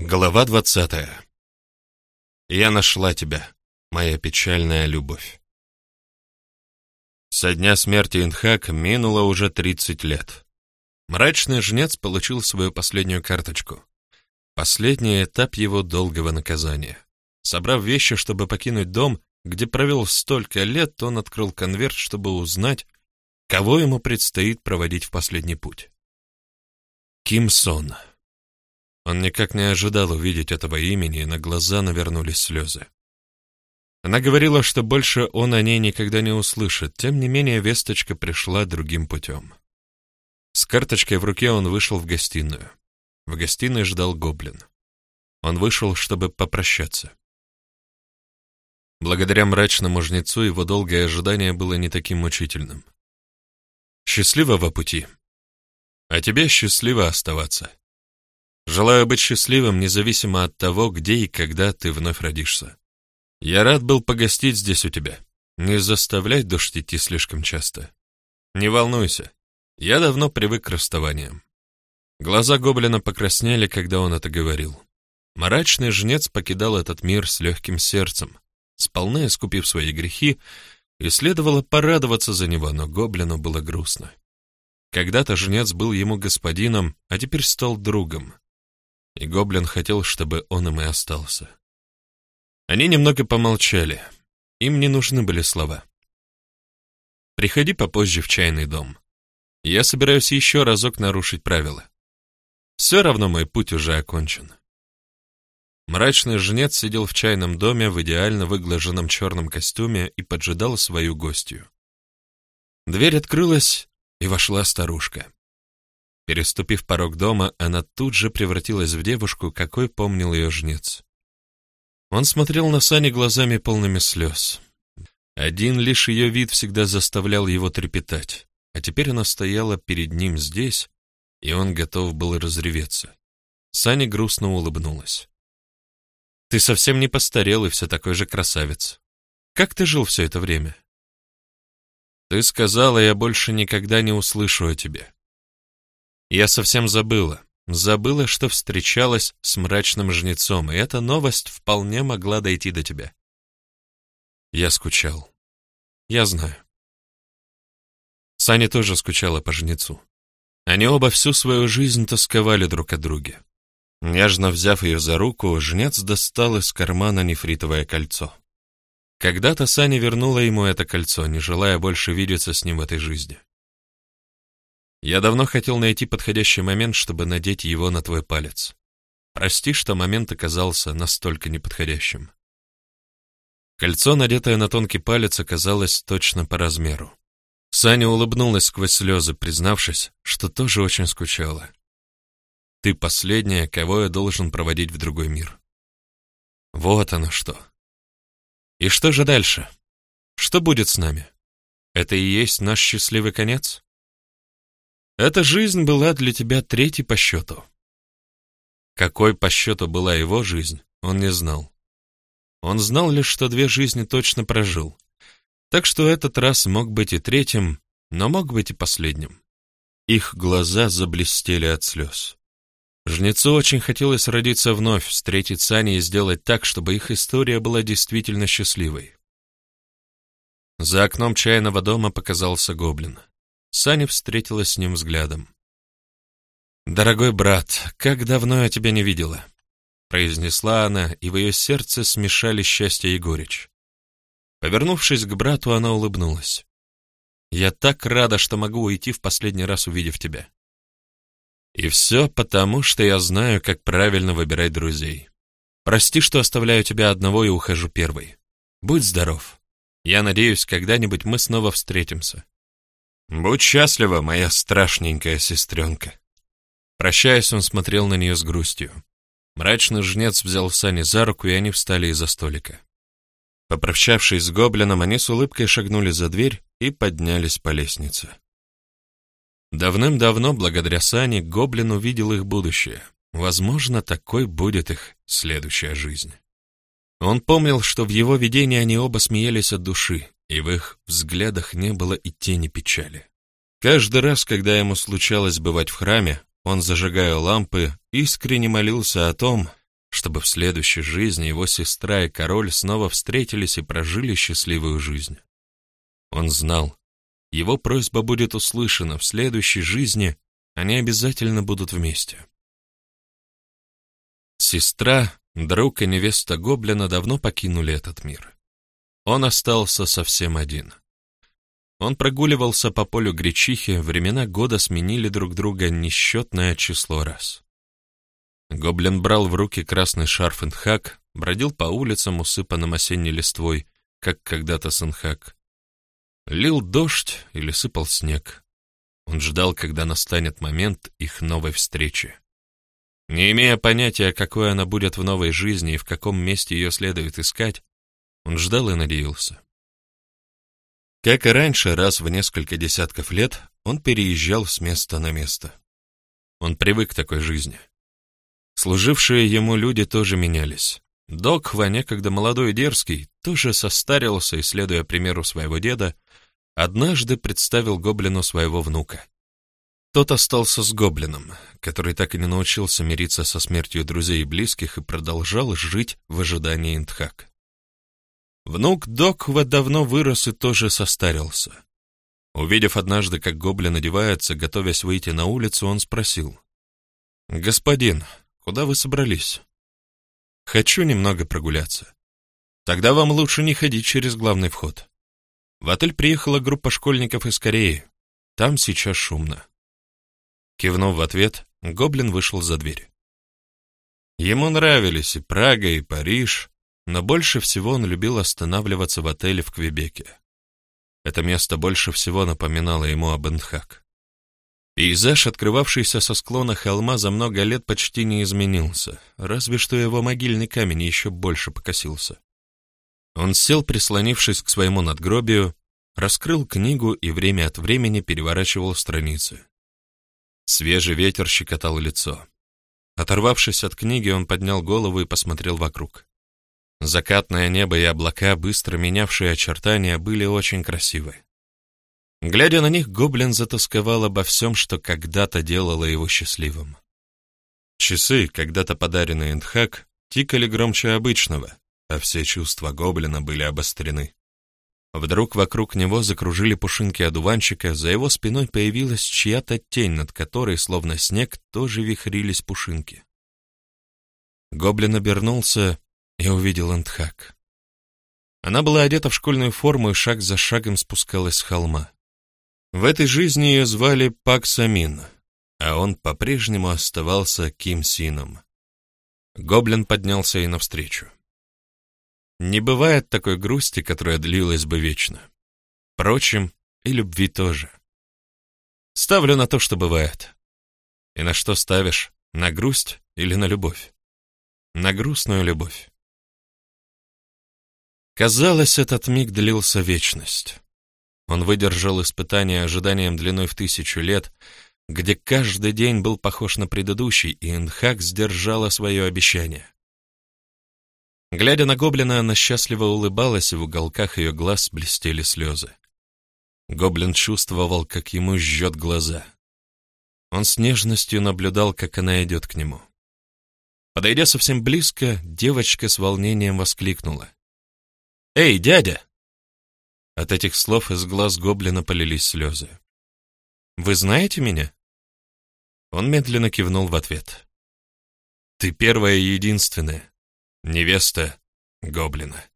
Глава двадцатая. Я нашла тебя, моя печальная любовь. Со дня смерти Инхак минуло уже тридцать лет. Мрачный жнец получил свою последнюю карточку. Последний этап его долгого наказания. Собрав вещи, чтобы покинуть дом, где провел столько лет, он открыл конверт, чтобы узнать, кого ему предстоит проводить в последний путь. Ким Сон. Он никак не ожидал увидеть этого имени, и на глаза навернулись слезы. Она говорила, что больше он о ней никогда не услышит, тем не менее весточка пришла другим путем. С карточкой в руке он вышел в гостиную. В гостиной ждал гоблин. Он вышел, чтобы попрощаться. Благодаря мрачному жнецу его долгое ожидание было не таким мучительным. Счастливого пути. А тебе счастливо оставаться. Желаю быть счастливым, независимо от того, где и когда ты вновь родишься. Я рад был погостить здесь у тебя. Не заставляй дождь идти слишком часто. Не волнуйся, я давно привык к расставаниям. Глаза гоблина покраснели, когда он это говорил. Мрачный жнец покидал этот мир с легким сердцем, сполна искупив свои грехи, и следовало порадоваться за него, но гоблину было грустно. Когда-то жнец был ему господином, а теперь стал другом и гоблин хотел, чтобы он им и остался. Они немного помолчали. Им не нужны были слова. «Приходи попозже в чайный дом. Я собираюсь еще разок нарушить правила. Все равно мой путь уже окончен». Мрачный жнец сидел в чайном доме в идеально выглаженном черном костюме и поджидал свою гостью. Дверь открылась, и вошла старушка. Переступив порог дома, она тут же превратилась в девушку, какой помнил ее жнец. Он смотрел на Сани глазами полными слез. Один лишь ее вид всегда заставлял его трепетать, а теперь она стояла перед ним здесь, и он готов был разреветься. Саня грустно улыбнулась. «Ты совсем не постарел и все такой же красавец. Как ты жил все это время?» «Ты сказала, я больше никогда не услышу о тебе. Я совсем забыла. Забыла, что встречалась с мрачным жнецом, и эта новость вполне могла дойти до тебя. Я скучал. Я знаю. Саня тоже скучала по жнецу. Они оба всю свою жизнь тосковали друг о друге. Нежно взяв ее за руку, жнец достал из кармана нефритовое кольцо. Когда-то Саня вернула ему это кольцо, не желая больше видеться с ним в этой жизни. Я давно хотел найти подходящий момент, чтобы надеть его на твой палец. Прости, что момент оказался настолько неподходящим. Кольцо, надетое на тонкий палец, оказалось точно по размеру. Саня улыбнулась сквозь слезы, признавшись, что тоже очень скучала. Ты последняя, кого я должен проводить в другой мир. Вот оно что. И что же дальше? Что будет с нами? Это и есть наш счастливый конец? Эта жизнь была для тебя третьей по счету. Какой по счету была его жизнь, он не знал. Он знал лишь, что две жизни точно прожил. Так что этот раз мог быть и третьим, но мог быть и последним. Их глаза заблестели от слез. Жнецу очень хотелось родиться вновь, встретить Сани и сделать так, чтобы их история была действительно счастливой. За окном чайного дома показался гоблин. Саня встретилась с ним взглядом. «Дорогой брат, как давно я тебя не видела!» произнесла она, и в ее сердце смешали счастье и горечь. Повернувшись к брату, она улыбнулась. «Я так рада, что могу уйти в последний раз, увидев тебя. И все потому, что я знаю, как правильно выбирать друзей. Прости, что оставляю тебя одного и ухожу первой. Будь здоров. Я надеюсь, когда-нибудь мы снова встретимся. «Будь счастлива, моя страшненькая сестренка!» Прощаясь, он смотрел на нее с грустью. Мрачный жнец взял Сани за руку, и они встали из-за столика. Попрощавшись с гоблином, они с улыбкой шагнули за дверь и поднялись по лестнице. Давным-давно, благодаря Сане, гоблин увидел их будущее. Возможно, такой будет их следующая жизнь. Он помнил, что в его видении они оба смеялись от души, и в их взглядах не было и тени печали. Каждый раз, когда ему случалось бывать в храме, он, зажигая лампы, искренне молился о том, чтобы в следующей жизни его сестра и король снова встретились и прожили счастливую жизнь. Он знал, его просьба будет услышана в следующей жизни, они обязательно будут вместе. Сестра, друг и невеста Гоблина давно покинули этот мир. Он остался совсем один. Он прогуливался по полю гречихи, времена года сменили друг друга несчетное число раз. Гоблин брал в руки красный шарф Инхак, бродил по улицам, усыпанным осенней листвой, как когда-то Синхак. Лил дождь или сыпал снег. Он ждал, когда настанет момент их новой встречи. Не имея понятия, какой она будет в новой жизни и в каком месте ее следует искать, он ждал и надеялся. Как и раньше, раз в несколько десятков лет он переезжал с места на место. Он привык к такой жизни. Служившие ему люди тоже менялись. Докхва, некогда молодой и дерзкий, тоже состарился и, следуя примеру своего деда, однажды представил гоблину своего внука. Тот остался с гоблином, который так и не научился мириться со смертью друзей и близких и продолжал жить в ожидании Интхак. Внук Докхва давно вырос и тоже состарился. Увидев однажды, как гоблин одевается, готовясь выйти на улицу, он спросил. «Господин, Куда вы собрались? Хочу немного прогуляться. Тогда вам лучше не ходить через главный вход. В отель приехала группа школьников из Кореи. Там сейчас шумно. Кивнув в ответ, гоблин вышел за дверь. Ему нравились и Прага, и Париж, но больше всего он любил останавливаться в отеле в Квебеке. Это место больше всего напоминало ему об Энхак. Пейзаж, открывавшийся со склона холма, за много лет почти не изменился, разве что его могильный камень еще больше покосился. Он сел, прислонившись к своему надгробию, раскрыл книгу и время от времени переворачивал страницы. Свежий ветер щекотал лицо. Оторвавшись от книги, он поднял голову и посмотрел вокруг. Закатное небо и облака, быстро менявшие очертания, были очень красивы. Глядя на них, гоблин затасковал обо всем, что когда-то делало его счастливым. Часы, когда-то подаренные Эндхак, тикали громче обычного, а все чувства гоблина были обострены. Вдруг вокруг него закружили пушинки одуванчика, за его спиной появилась чья-то тень, над которой, словно снег, тоже вихрились пушинки. Гоблин обернулся и увидел Эндхак. Она была одета в школьную форму и шаг за шагом спускалась с холма. В этой жизни ее звали Пак Самин, а он по-прежнему оставался Ким Сином. Гоблин поднялся ей навстречу. Не бывает такой грусти, которая длилась бы вечно. Впрочем, и любви тоже. Ставлю на то, что бывает. И на что ставишь? На грусть или на любовь? На грустную любовь. Казалось, этот миг длился вечность. Он выдержал испытание ожиданием длиной в тысячу лет, где каждый день был похож на предыдущий, и Энхак сдержала свое обещание. Глядя на гоблина, она счастливо улыбалась, и в уголках ее глаз блестели слезы. Гоблин чувствовал, как ему жжет глаза. Он с нежностью наблюдал, как она идет к нему. Подойдя совсем близко, девочка с волнением воскликнула. «Эй, дядя!» От этих слов из глаз гоблина полились слезы. «Вы знаете меня?» Он медленно кивнул в ответ. «Ты первая и единственная, невеста гоблина».